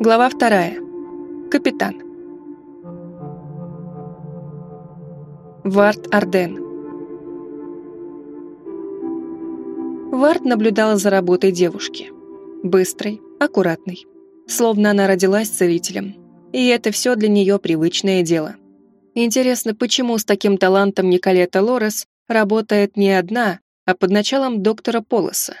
Глава вторая. Капитан. Варт Арден. Варт наблюдала за работой девушки. Быстрой, аккуратной. Словно она родилась целителем. И это все для нее привычное дело. Интересно, почему с таким талантом Николета Лорес работает не одна, а под началом доктора Полоса?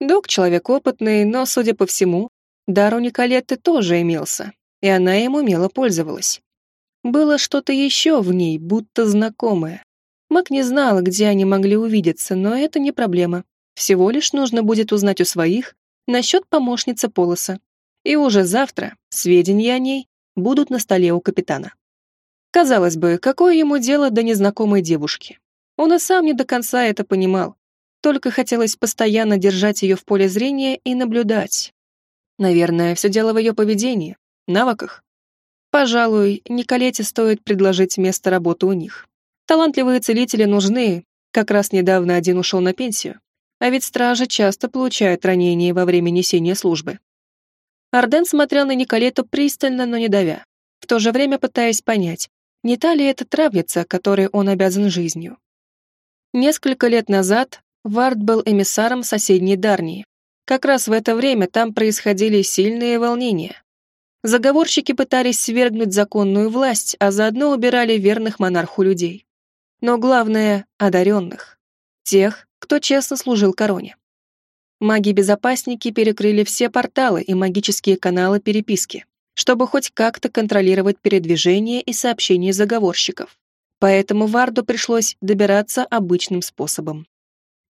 Док человек опытный, но, судя по всему, дар у Николетты тоже имелся, и она им умело пользовалась. Было что-то еще в ней, будто знакомое. Мак не знала, где они могли увидеться, но это не проблема. Всего лишь нужно будет узнать у своих насчет помощницы Полоса. И уже завтра сведения о ней будут на столе у капитана. Казалось бы, какое ему дело до незнакомой девушки? Он и сам не до конца это понимал. Только хотелось постоянно держать ее в поле зрения и наблюдать. Наверное, все дело в ее поведении, навыках. Пожалуй, Николете стоит предложить место работы у них. Талантливые целители нужны, как раз недавно один ушел на пенсию. А ведь стражи часто получают ранения во время несения службы. Арден смотрел на Николету пристально, но не давя, в то же время пытаясь понять, не та ли это травница, которой он обязан жизнью. Несколько лет назад Вард был эмиссаром соседней Дарнии. Как раз в это время там происходили сильные волнения. Заговорщики пытались свергнуть законную власть, а заодно убирали верных монарху людей. Но главное — одаренных. Тех, кто честно служил короне. Маги-безопасники перекрыли все порталы и магические каналы переписки, чтобы хоть как-то контролировать передвижение и сообщения заговорщиков. Поэтому Варду пришлось добираться обычным способом.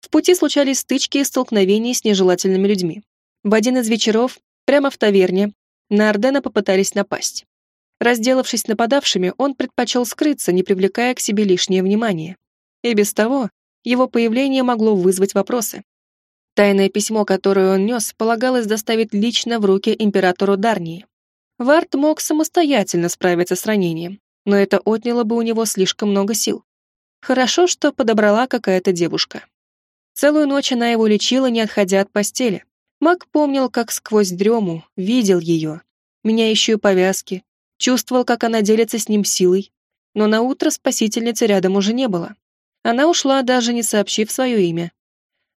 В пути случались стычки и столкновения с нежелательными людьми. В один из вечеров, прямо в таверне, на Ордена попытались напасть. Разделавшись с нападавшими, он предпочел скрыться, не привлекая к себе лишнее внимание. И без того его появление могло вызвать вопросы. Тайное письмо, которое он нес, полагалось доставить лично в руки императору Дарнии. Варт мог самостоятельно справиться с ранением, но это отняло бы у него слишком много сил. Хорошо, что подобрала какая-то девушка. Целую ночь она его лечила, не отходя от постели. Мак помнил, как сквозь дрему видел ее, меняющую повязки, чувствовал, как она делится с ним силой, но на утро спасительницы рядом уже не было. Она ушла, даже не сообщив свое имя.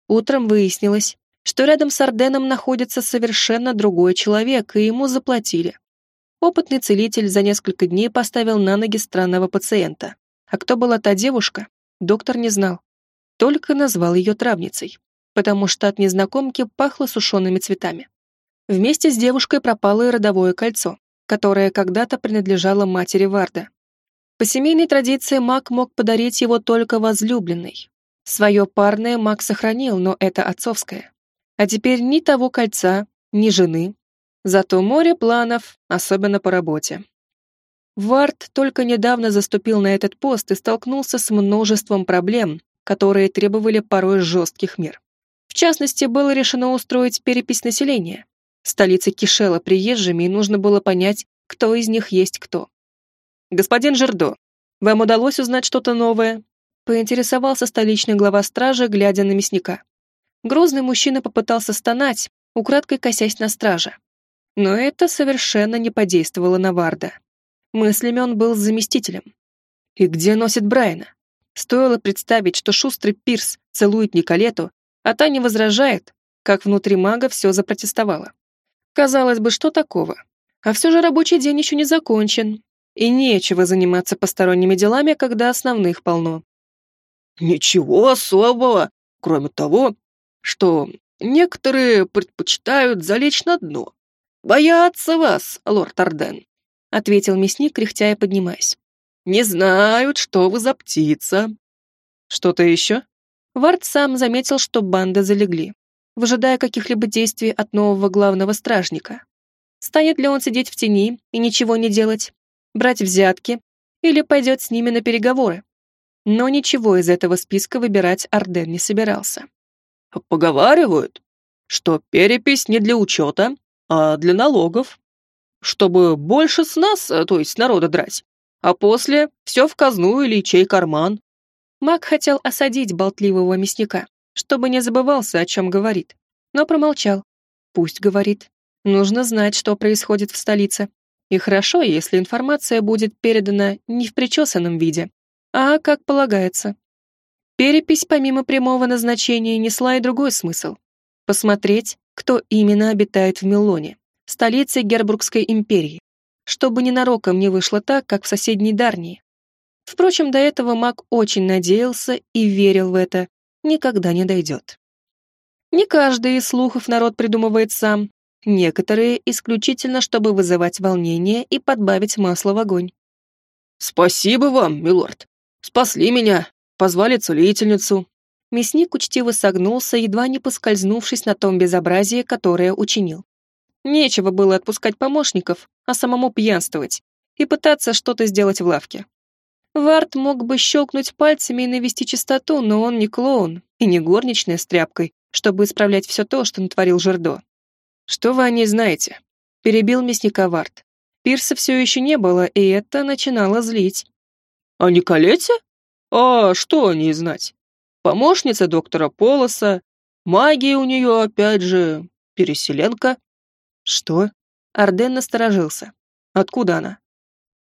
Утром выяснилось, что рядом с Арденом находится совершенно другой человек, и ему заплатили. Опытный целитель за несколько дней поставил на ноги странного пациента. А кто была та девушка, доктор не знал. Только назвал ее травницей, потому что от незнакомки пахло сушеными цветами. Вместе с девушкой пропало и родовое кольцо, которое когда-то принадлежало матери Варда. По семейной традиции маг мог подарить его только возлюбленной. Свое парное маг сохранил, но это отцовское. А теперь ни того кольца, ни жены. Зато море планов, особенно по работе. Вард только недавно заступил на этот пост и столкнулся с множеством проблем, которые требовали порой жестких мер. В частности, было решено устроить перепись населения. Столица кишела приезжими, и нужно было понять, кто из них есть кто. «Господин Жердо, вам удалось узнать что-то новое?» поинтересовался столичный глава стражи, глядя на мясника. Грозный мужчина попытался стонать, украдкой косясь на стража. Но это совершенно не подействовало на Варда. Мыслями он был заместителем. И где носит Брайана? Стоило представить, что шустрый Пирс целует Николету, а та не возражает, как внутри мага все запротестовало. Казалось бы, что такого? А все же рабочий день еще не закончен, и нечего заниматься посторонними делами, когда основных полно. Ничего особого, кроме того, что некоторые предпочитают залечь на дно. Боятся вас, лорд Арден, ответил мясник, кряхтя и поднимаясь. Не знают, что вы за птица. Что-то еще? Вард сам заметил, что банды залегли, выжидая каких-либо действий от нового главного стражника. Станет ли он сидеть в тени и ничего не делать, брать взятки или пойдет с ними на переговоры. Но ничего из этого списка выбирать Арден не собирался. «Поговаривают, что перепись не для учета, а для налогов, чтобы больше с нас, э, то есть народа драть, а после все в казну или чей карман». Маг хотел осадить болтливого мясника, чтобы не забывался, о чем говорит, но промолчал. Пусть говорит. Нужно знать, что происходит в столице. И хорошо, если информация будет передана не в причесанном виде, а как полагается. Перепись помимо прямого назначения несла и другой смысл. Посмотреть, кто именно обитает в Милоне, столице Гербургской империи, чтобы ненароком не вышло так, как в соседней Дарнии. Впрочем, до этого маг очень надеялся и верил в это, никогда не дойдет. Не каждый из слухов народ придумывает сам, некоторые исключительно, чтобы вызывать волнение и подбавить масло в огонь. «Спасибо вам, милорд. Спасли меня, позвали целительницу». Мясник учтиво согнулся, едва не поскользнувшись на том безобразии, которое учинил. Нечего было отпускать помощников, а самому пьянствовать и пытаться что-то сделать в лавке. Варт мог бы щелкнуть пальцами и навести чистоту, но он не клоун и не горничная с тряпкой, чтобы исправлять все то, что натворил Жердо. «Что вы о ней знаете?» — перебил мясника Варт. Пирса все еще не было, и это начинало злить. «О Николете? А что о ней знать? Помощница доктора Полоса, магия у нее, опять же, переселенка». «Что?» Арден насторожился. «Откуда она?»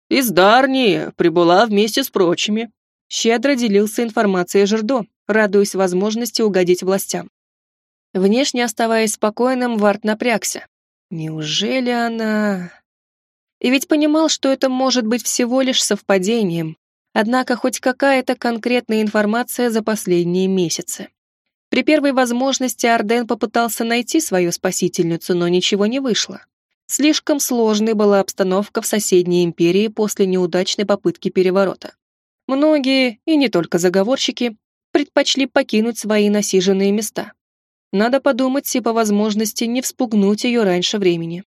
Из Дарнии прибыла вместе с прочими. Щедро делился информацией Жердо, радуясь возможности угодить властям. Внешне оставаясь спокойным, Варт напрягся. Неужели она... И ведь понимал, что это может быть всего лишь совпадением, однако хоть какая-то конкретная информация за последние месяцы. При первой возможности Арден попытался найти свою спасительницу, но ничего не вышло. Слишком сложной была обстановка в соседней империи после неудачной попытки переворота. Многие, и не только заговорщики, предпочли покинуть свои насиженные места. Надо подумать и по возможности не вспугнуть ее раньше времени.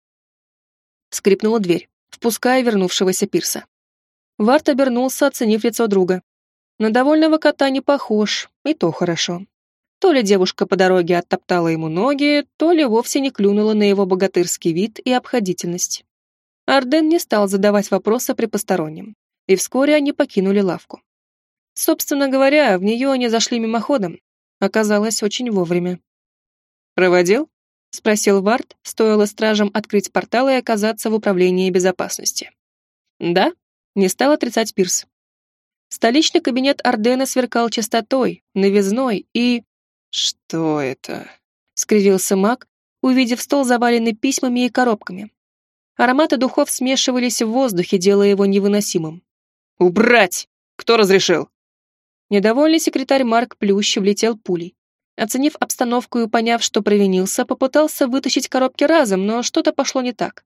Скрипнула дверь, впуская вернувшегося пирса. Варт обернулся, оценив лицо друга. На довольного кота не похож, и то хорошо. То ли девушка по дороге оттоптала ему ноги, то ли вовсе не клюнула на его богатырский вид и обходительность. Арден не стал задавать вопросы при постороннем, и вскоре они покинули лавку. Собственно говоря, в нее они зашли мимоходом. Оказалось, очень вовремя. «Проводил?» — спросил Вард, стоило стражам открыть портал и оказаться в управлении безопасности. «Да?» — не стал отрицать Пирс. Столичный кабинет Ардена сверкал чистотой, новизной и «Что это?» — скривился маг, увидев стол, заваленный письмами и коробками. Ароматы духов смешивались в воздухе, делая его невыносимым. «Убрать! Кто разрешил?» Недовольный секретарь Марк Плющ влетел пулей. Оценив обстановку и поняв, что провинился, попытался вытащить коробки разом, но что-то пошло не так.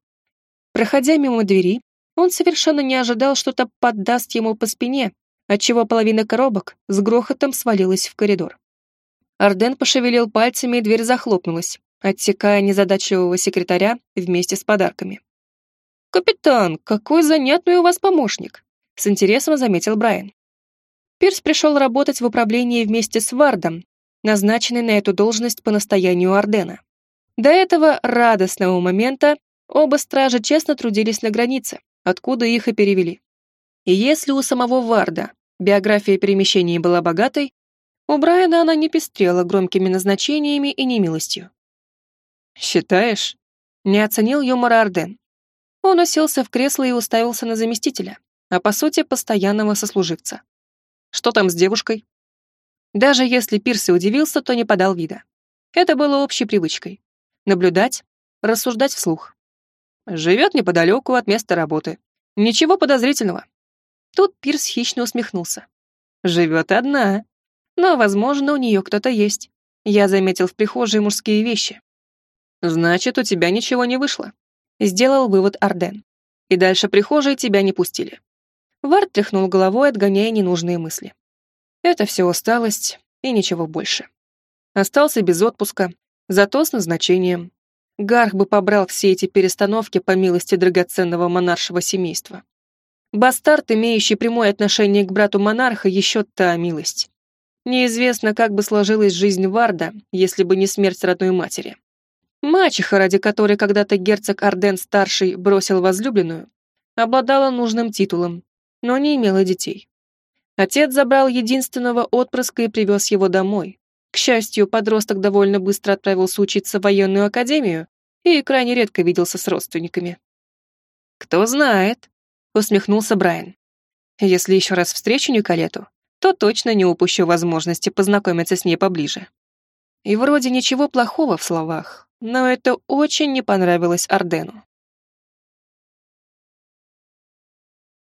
Проходя мимо двери, он совершенно не ожидал, что-то поддаст ему по спине, отчего половина коробок с грохотом свалилась в коридор. Арден пошевелил пальцами, и дверь захлопнулась, отсекая незадачливого секретаря вместе с подарками. «Капитан, какой занятный у вас помощник!» — с интересом заметил Брайан. Пирс пришел работать в управлении вместе с Вардом, назначенный на эту должность по настоянию Ардена. До этого радостного момента оба стража честно трудились на границе, откуда их и перевели. И если у самого Варда биография перемещений была богатой, у Брайана она не пестрела громкими назначениями и немилостью. «Считаешь?» — не оценил юмора Арден. Он уселся в кресло и уставился на заместителя, а по сути постоянного сослуживца. «Что там с девушкой?» Даже если Пирс и удивился, то не подал вида. Это было общей привычкой. Наблюдать, рассуждать вслух. Живет неподалеку от места работы. Ничего подозрительного. Тут Пирс хищно усмехнулся. Живет одна. Но, возможно, у нее кто-то есть. Я заметил в прихожей мужские вещи. Значит, у тебя ничего не вышло. Сделал вывод Арден. И дальше прихожей тебя не пустили. Вард тряхнул головой, отгоняя ненужные мысли. Это все усталость и ничего больше. Остался без отпуска, зато с назначением. Гарх бы побрал все эти перестановки по милости драгоценного монаршего семейства. Бастард, имеющий прямое отношение к брату монарха, еще та милость. Неизвестно, как бы сложилась жизнь Варда, если бы не смерть родной матери. Мачеха, ради которой когда-то герцог Арден-старший бросил возлюбленную, обладала нужным титулом, но не имела детей. Отец забрал единственного отпрыска и привез его домой. К счастью, подросток довольно быстро отправился учиться в военную академию и крайне редко виделся с родственниками. «Кто знает», — усмехнулся Брайан. «Если еще раз встречу Николету, то точно не упущу возможности познакомиться с ней поближе». И вроде ничего плохого в словах, но это очень не понравилось Ардену.